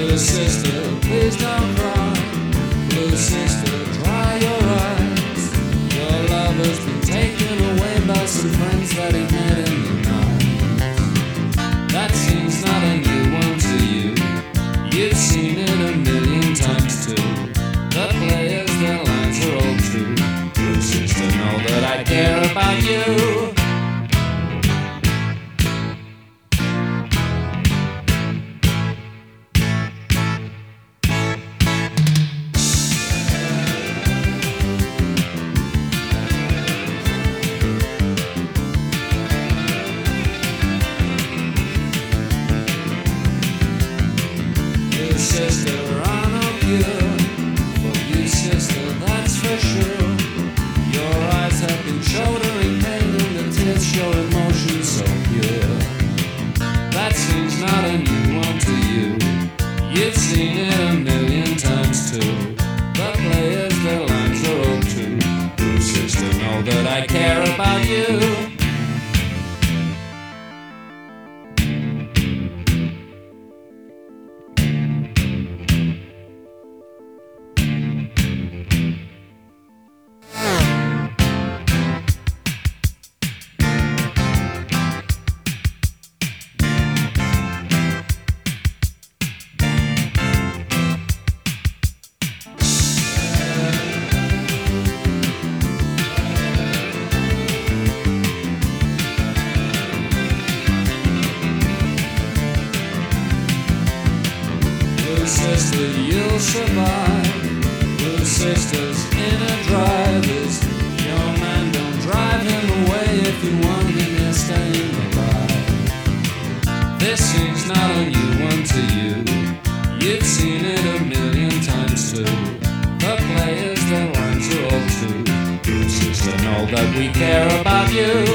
Little sister, please don't cry. Little sister, dry your eyes. Your lover's been taken away by some friends that he met in the night. That seems not a new one to you. You've seen it a million times too. The players, their lines are all true. Sister, know that I care about you. You've been shouldering pain that tends your emotions so pure. That seems not a new one to you. You've seen it sister, you'll survive. Little sister's in a drivers. Your man don't drive him away if you want him here staying alive. This seems not a new one to you. You've seen it a million times too. The players, their lines are all true. Little sister, know that we care about you.